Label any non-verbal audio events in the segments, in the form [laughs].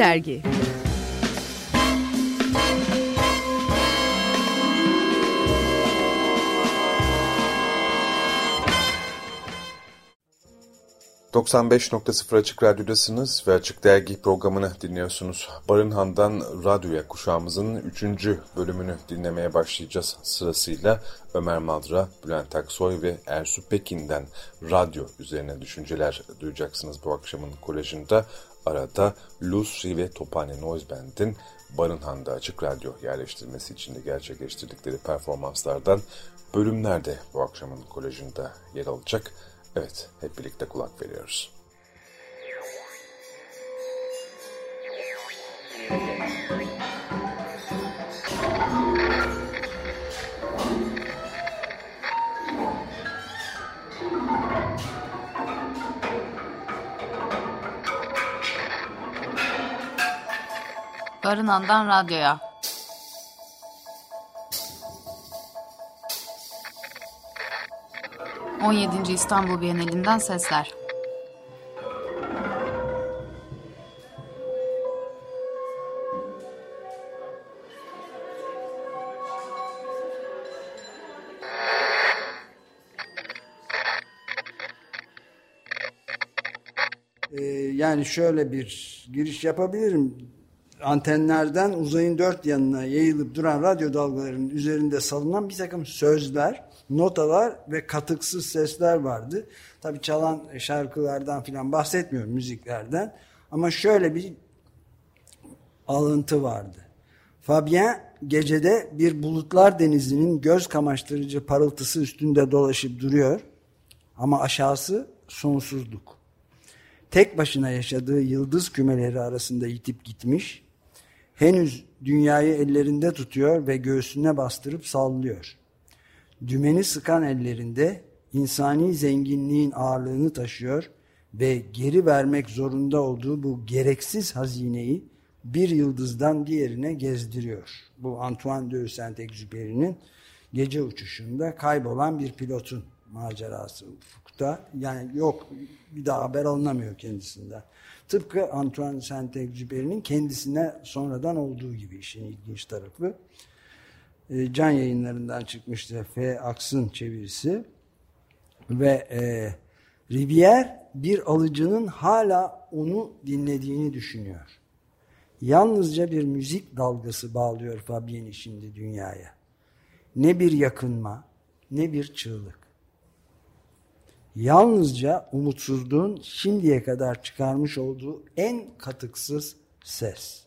Dergi ...95.0 Açık Radyo'dasınız ve Açık Dergi programını dinliyorsunuz. Barınhan'dan Radyo'ya kuşağımızın 3. bölümünü dinlemeye başlayacağız. Sırasıyla Ömer Madra, Bülent Aksoy ve Ersu Pekin'den radyo üzerine düşünceler duyacaksınız bu akşamın kolejinde. Arada Lucy ve Topane Noise Band'in Barınhan'da Açık Radyo yerleştirmesi için de gerçekleştirdikleri performanslardan bölümler de bu akşamın kolejinde yer alacak. Evet, hep birlikte kulak veriyoruz. Barınan'dan radyoya. On yedinci İstanbul Bienalinden sesler. Ee, yani şöyle bir giriş yapabilirim. Antenlerden uzayın dört yanına yayılıp duran radyo dalgalarının üzerinde salınan bir takım sözler, notalar ve katıksız sesler vardı. Tabi çalan şarkılardan filan bahsetmiyorum müziklerden. Ama şöyle bir alıntı vardı. Fabien gecede bir bulutlar denizinin göz kamaştırıcı parıltısı üstünde dolaşıp duruyor. Ama aşağısı sonsuzluk. Tek başına yaşadığı yıldız kümeleri arasında yitip gitmiş, henüz dünyayı ellerinde tutuyor ve göğsüne bastırıp sallıyor. Dümeni sıkan ellerinde insani zenginliğin ağırlığını taşıyor ve geri vermek zorunda olduğu bu gereksiz hazineyi bir yıldızdan diğerine gezdiriyor. Bu Antoine de Saint-Exupéry'nin gece uçuşunda kaybolan bir pilotun macerası ufukta. Yani yok bir daha haber alınamıyor kendisinden. Tıpkı Antoine Saint-Exupéry'nin kendisine sonradan olduğu gibi işin ilginç tarafı. E, can yayınlarından çıkmıştı F. Aks'ın çevirisi. Ve e, Rivière bir alıcının hala onu dinlediğini düşünüyor. Yalnızca bir müzik dalgası bağlıyor Fabien'i şimdi dünyaya. Ne bir yakınma, ne bir çığlık. Yalnızca umutsuzluğun şimdiye kadar çıkarmış olduğu en katıksız ses.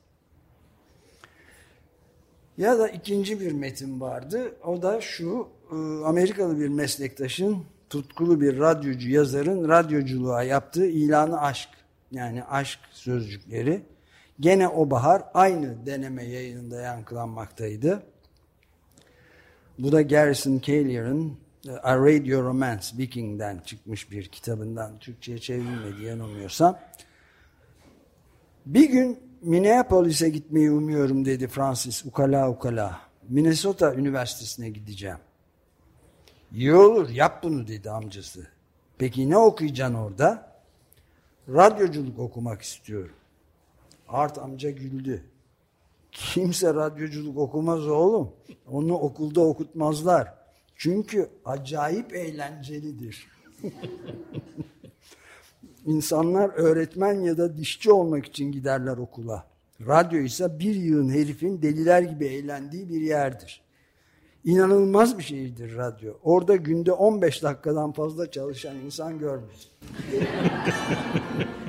Ya da ikinci bir metin vardı. O da şu e, Amerikalı bir meslektaşın tutkulu bir radyocu yazarın radyoculuğa yaptığı ilanı aşk. Yani aşk sözcükleri. Gene o bahar aynı deneme yayınında yankılanmaktaydı. Bu da Garrison Kellier'ın A Radio Romance Viking'den çıkmış bir kitabından Türkçe'ye çevrilmedi yanılmıyorsam. Bir gün Minneapolis'e gitmeyi umuyorum dedi Francis ukala ukala. Minnesota Üniversitesi'ne gideceğim. İyi olur yap bunu dedi amcası. Peki ne okuyacaksın orada? Radyoculuk okumak istiyorum. Art amca güldü. Kimse radyoculuk okumaz oğlum. Onu okulda okutmazlar. Çünkü acayip eğlencelidir. [laughs] İnsanlar öğretmen ya da dişçi olmak için giderler okula. Radyo ise bir yığın herifin deliler gibi eğlendiği bir yerdir. İnanılmaz bir şeydir radyo. Orada günde 15 dakikadan fazla çalışan insan görmedim. [laughs]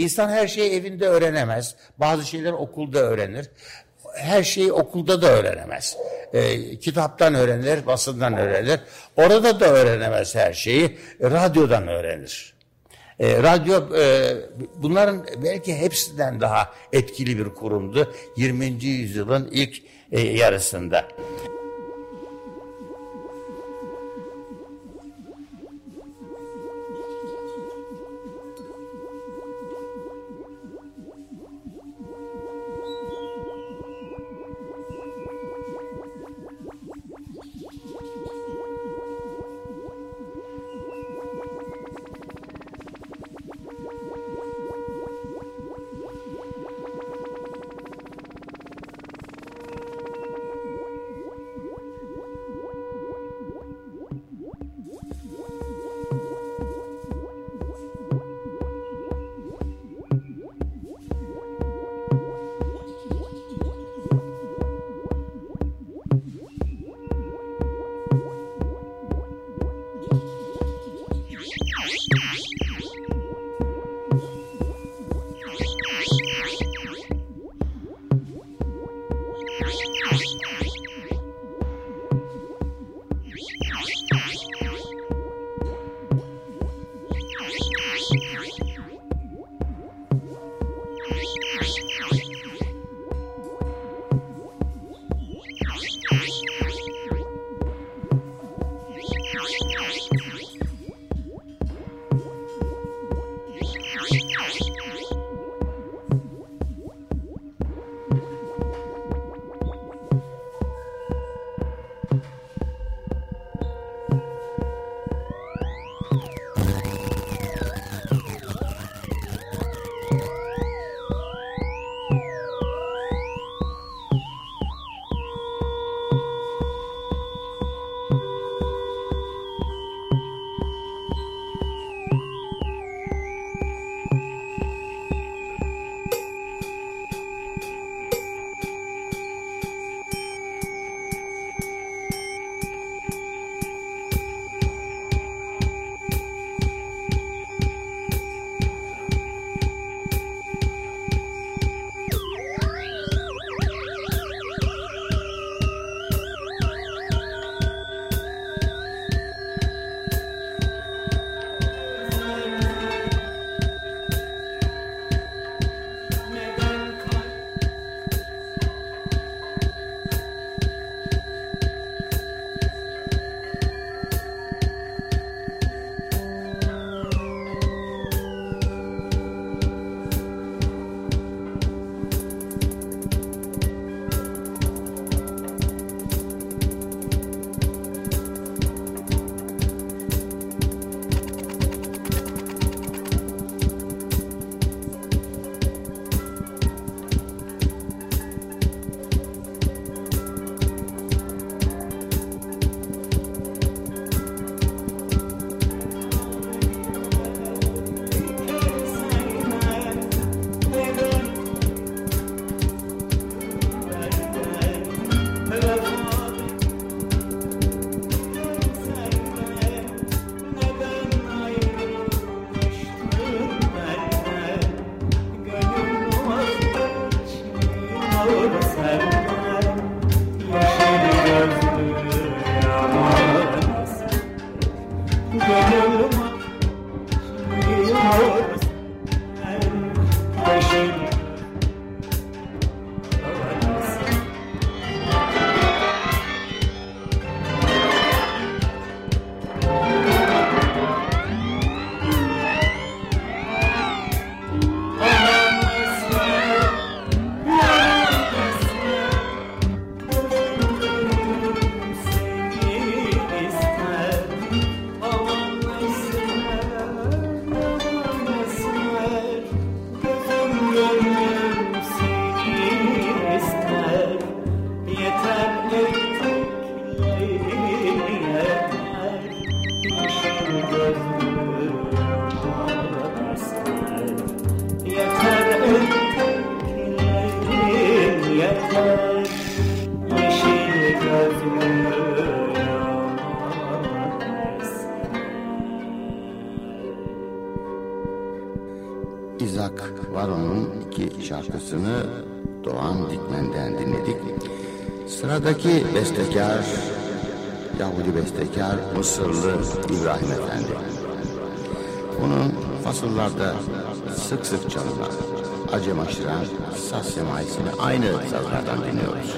İnsan her şeyi evinde öğrenemez. Bazı şeyler okulda öğrenir. Her şeyi okulda da öğrenemez. E, kitaptan öğrenir, basından öğrenir. Orada da öğrenemez her şeyi. Radyodan öğrenir. E, radyo e, bunların belki hepsinden daha etkili bir kurumdu 20. yüzyılın ilk e, yarısında. Şarkısını Doğan Dikmen'den dinledik. Sıradaki bestekar, Yahudi bestekar Mısırlı İbrahim Efendi. Onun fasıllarda sık sık çalınan, acem aşıran saz semaisini aynı sazlardan dinliyoruz.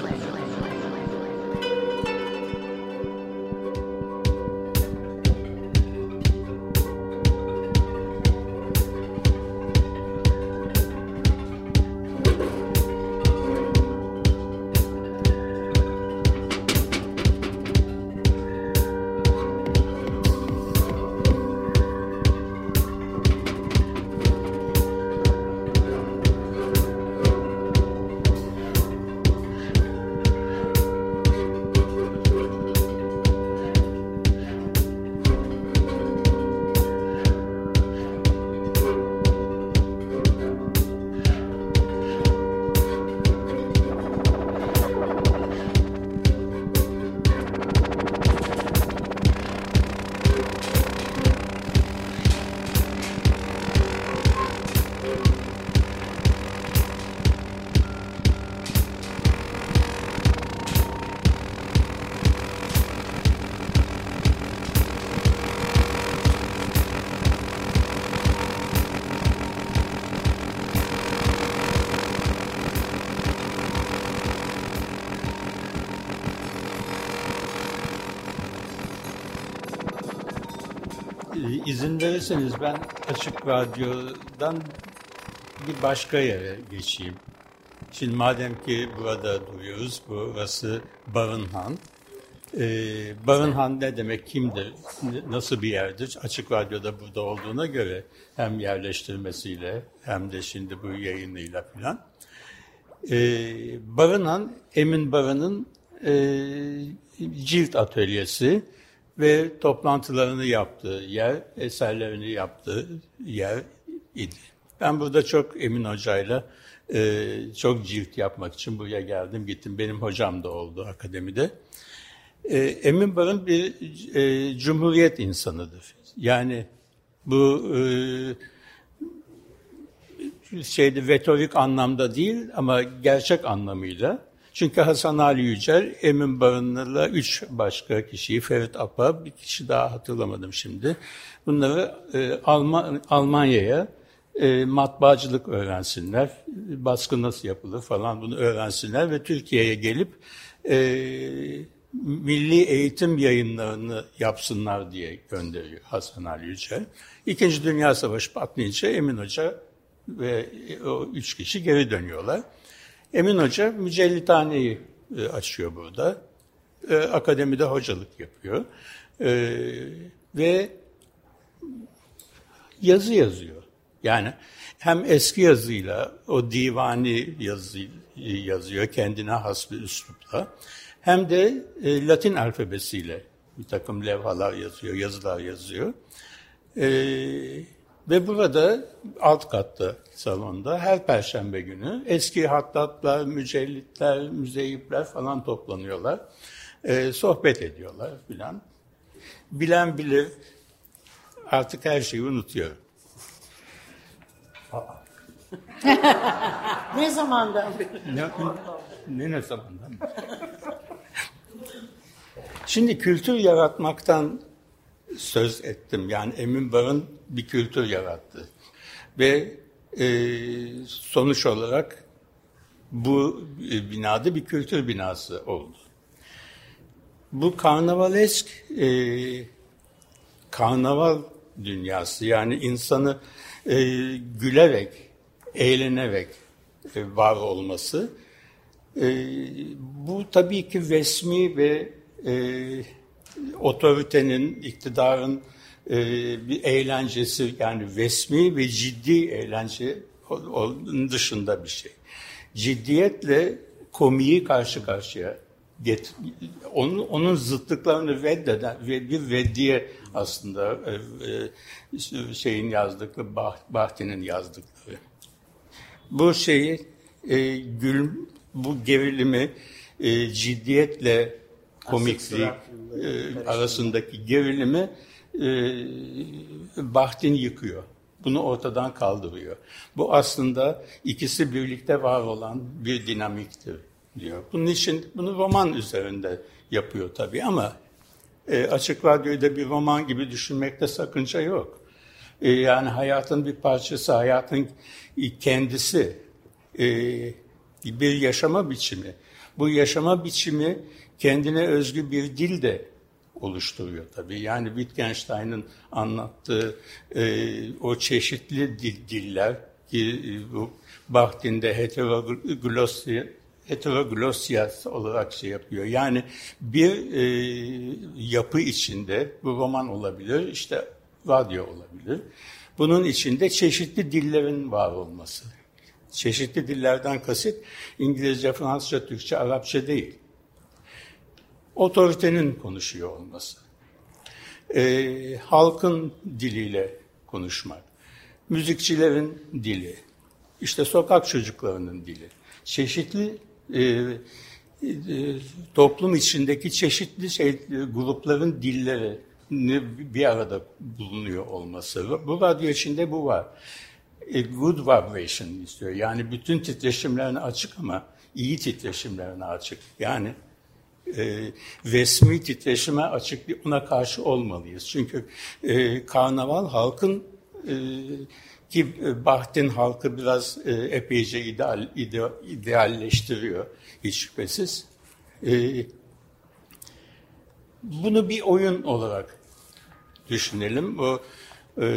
İzin verirseniz ben Açık Radyo'dan bir başka yere geçeyim. Şimdi madem ki burada duruyoruz, burası Barınhan. Ee, Barınhan ne demek, kimdir, nasıl bir yerdir? Açık Radyo'da burada olduğuna göre hem yerleştirmesiyle hem de şimdi bu yayınıyla filan. Ee, Barınhan, Emin Barın'ın e, cilt atölyesi ve toplantılarını yaptığı yer, eserlerini yaptığı yer idi. Ben burada çok Emin Hoca'yla e, çok cilt yapmak için buraya geldim, gittim. Benim hocam da oldu akademide. E, Emin Barın bir e, cumhuriyet insanıdır. Yani bu e, şeyde retorik anlamda değil ama gerçek anlamıyla çünkü Hasan Ali Yücel, Emin Barınlı'la üç başka kişiyi, Ferit Apa, bir kişi daha hatırlamadım şimdi. Bunları e, Alman, Almanya'ya e, matbaacılık öğrensinler, baskı nasıl yapılır falan bunu öğrensinler ve Türkiye'ye gelip e, milli eğitim yayınlarını yapsınlar diye gönderiyor Hasan Ali Yücel. İkinci Dünya Savaşı patlayınca Emin Hoca ve o üç kişi geri dönüyorlar. Emin Hoca mücellitaneyi e, açıyor burada. E, akademide hocalık yapıyor. E, ve yazı yazıyor. Yani hem eski yazıyla o divani yazı yazıyor kendine has bir üslupla hem de e, Latin alfabesiyle bir takım levhalar yazıyor, yazılar yazıyor. E, ve burada alt katta salonda her perşembe günü eski hattatlar, mücellitler, müzeyipler falan toplanıyorlar. E, sohbet ediyorlar filan. Bilen bilir artık her şeyi unutuyor. ne zamandan beri? Ne, ne, ne zamandan beri? Şimdi kültür yaratmaktan söz ettim. Yani Emin Bar'ın bir kültür yarattı. Ve e, sonuç olarak bu binada bir kültür binası oldu. Bu karnavalesk e, karnaval dünyası yani insanı e, gülerek, eğlenerek e, var olması e, bu tabii ki resmi ve e, otoritenin, iktidarın e, bir eğlencesi yani resmi ve ciddi eğlence onun dışında bir şey. Ciddiyetle komiyi karşı karşıya get, onun, onun zıtlıklarını reddeden ve bir reddiye aslında e, e, şeyin yazdıkları, bah, Bahti'nin yazdıkları. Bu şeyi e, gül, bu gerilimi e, ciddiyetle komiklik e, arasındaki gerilimi e, Bahtin yıkıyor. bunu ortadan kaldırıyor. Bu aslında ikisi birlikte var olan bir dinamiktir diyor. Bunun için bunu roman üzerinde yapıyor tabii ama e, açık radyoyu da bir roman gibi düşünmekte sakınca yok. E, yani hayatın bir parçası, hayatın kendisi e, bir yaşama biçimi. Bu yaşama biçimi kendine özgü bir dil de oluşturuyor tabii. Yani Wittgenstein'ın anlattığı e, o çeşitli dil, diller ki e, bu Bahtin'de heteroglosya, heteroglosya olarak şey yapıyor. Yani bir e, yapı içinde bu roman olabilir, işte radyo olabilir. Bunun içinde çeşitli dillerin var olması. Çeşitli dillerden kasıt İngilizce, Fransızca, Türkçe, Arapça değil otoritenin konuşuyor olması, e, halkın diliyle konuşmak, müzikçilerin dili, işte sokak çocuklarının dili, çeşitli e, e, toplum içindeki çeşitli şey, grupların dilleri bir arada bulunuyor olması. Bu radyo içinde bu var. A good vibration istiyor. Yani bütün titreşimlerine açık ama iyi titreşimlerine açık. Yani e, resmi titreşime açık ona karşı olmalıyız. Çünkü e, karnaval halkın e, ki Baht'in halkı biraz e, epeyce ideal, ide, idealleştiriyor hiç şüphesiz. E, bunu bir oyun olarak düşünelim. Bu e,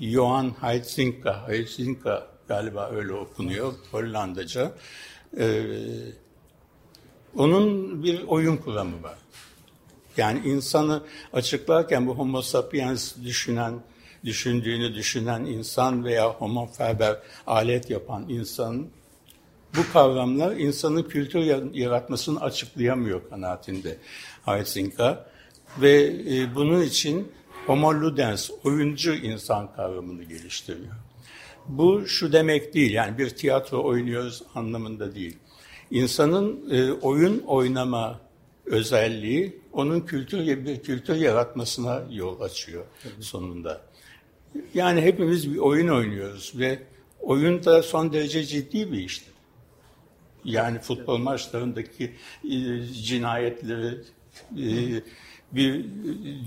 Johan Heitzinka, Heitzinka galiba öyle okunuyor Hollandaca. E, onun bir oyun kuramı var. Yani insanı açıklarken bu homo sapiens düşünen, düşündüğünü düşünen insan veya homo faber alet yapan insan bu kavramlar insanın kültür yaratmasını açıklayamıyor kanaatinde Heitzinga. Ve e, bunun için homo ludens, oyuncu insan kavramını geliştiriyor. Bu şu demek değil, yani bir tiyatro oynuyoruz anlamında değil. İnsanın e, oyun oynama özelliği onun kültür bir kültür yaratmasına yol açıyor Tabii. sonunda. Yani hepimiz bir oyun oynuyoruz ve oyun da son derece ciddi bir iştir. Yani futbol maçlarındaki e, cinayetleri e, bir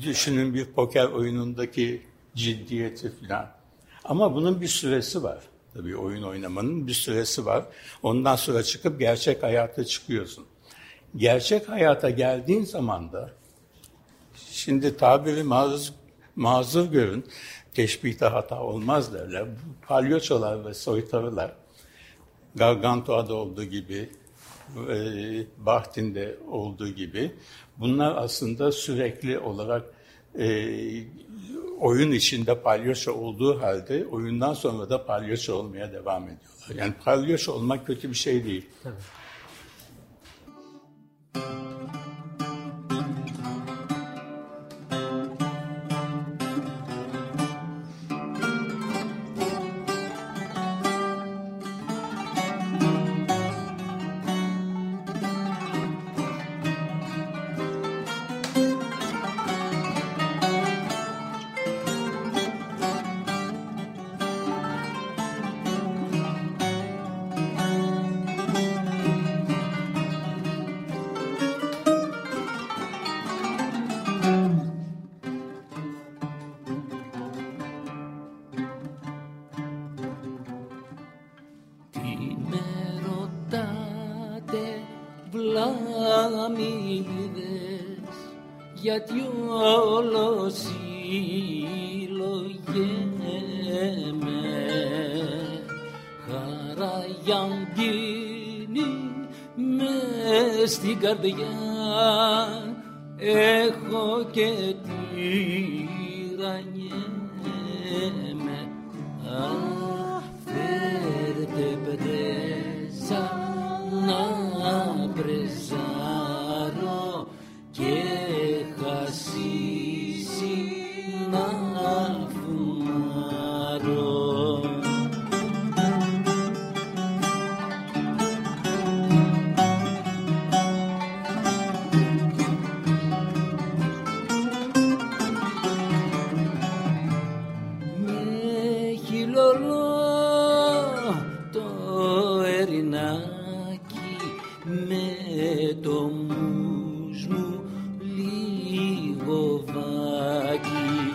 düşünün bir poker oyunundaki ciddiyeti falan. Ama bunun bir süresi var. Tabii oyun oynamanın bir süresi var. Ondan sonra çıkıp gerçek hayata çıkıyorsun. Gerçek hayata geldiğin zaman da şimdi tabiri mazur, mazur görün, teşbihte hata olmaz derler. Palyoçolar ve soytarılar, Gargantua'da olduğu gibi, e, Bahtin'de olduğu gibi bunlar aslında sürekli olarak e, oyun içinde palyaço olduğu halde oyundan sonra da palyaço olmaya devam ediyorlar. Yani palyaço olmak kötü bir şey değil. Tabii. γιατί όλος με. Χαρά για μες στην καρδιά. Έχω και τυραννιέμαι. Με αφέρετε παιδί Μανάκι με το μους μου λίγο βάκι.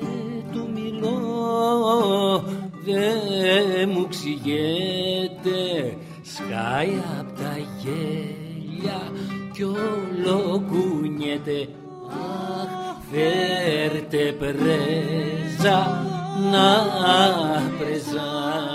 Δεν του μιλώ δεν μου ξηγέται. Σκάει απ' τα γέλια κι όλο κουνιέται αχ φέρτε πρέζα να πρεζά.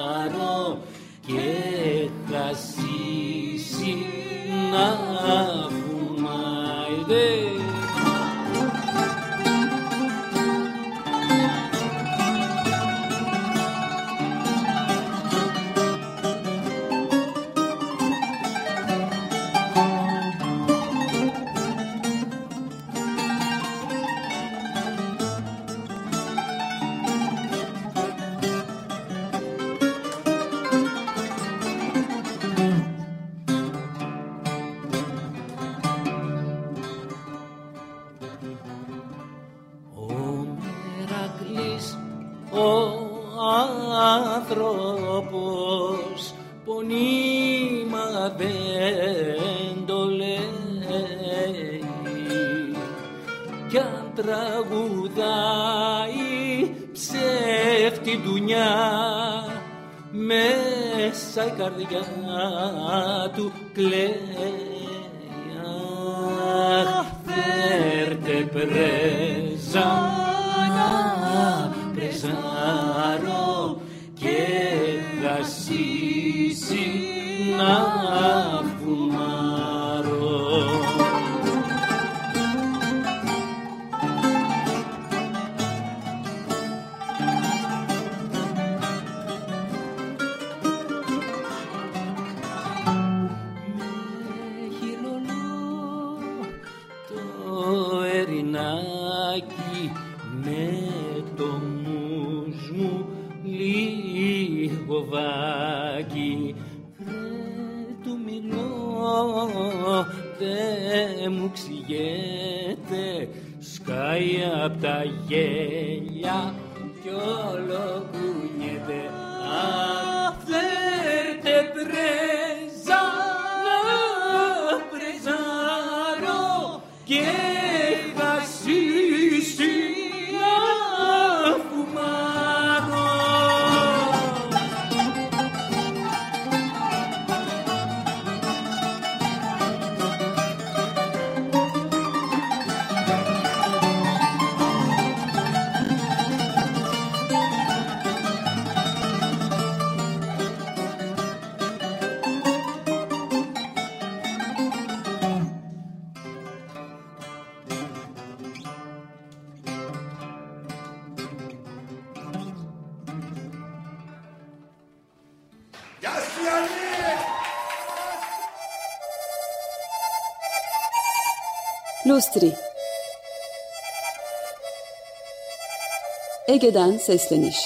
Ege'den sesleniş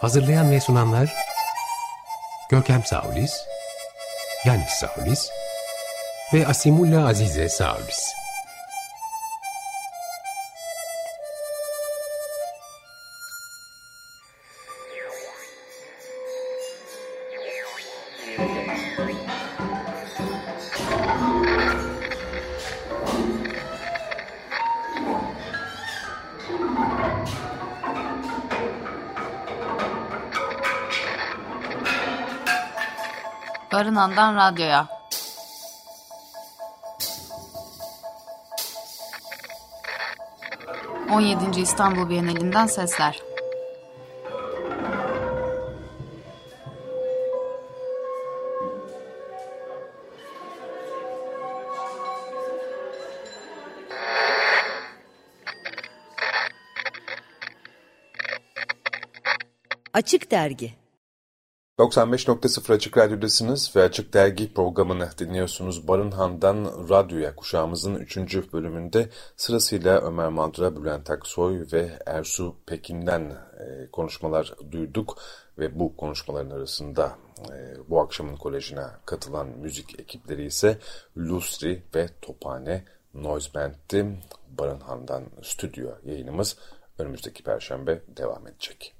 Hazırlayan ve sunanlar Görkem Saulis, Yanis Saulis ve Asimulla Azize Saulis. Barınan'dan Radyo'ya. On yedinci İstanbul Bienalinden sesler. Açık Dergi 95.0 Açık Radyo'dasınız ve Açık Dergi programını dinliyorsunuz. Barınhan'dan Radyo'ya kuşağımızın 3. bölümünde sırasıyla Ömer Madra, Bülent Aksoy ve Ersu Pekin'den e, konuşmalar duyduk. Ve bu konuşmaların arasında e, bu akşamın kolejine katılan müzik ekipleri ise Lusri ve Tophane Noise Band'ti. Barınhan'dan stüdyo yayınımız önümüzdeki perşembe devam edecek.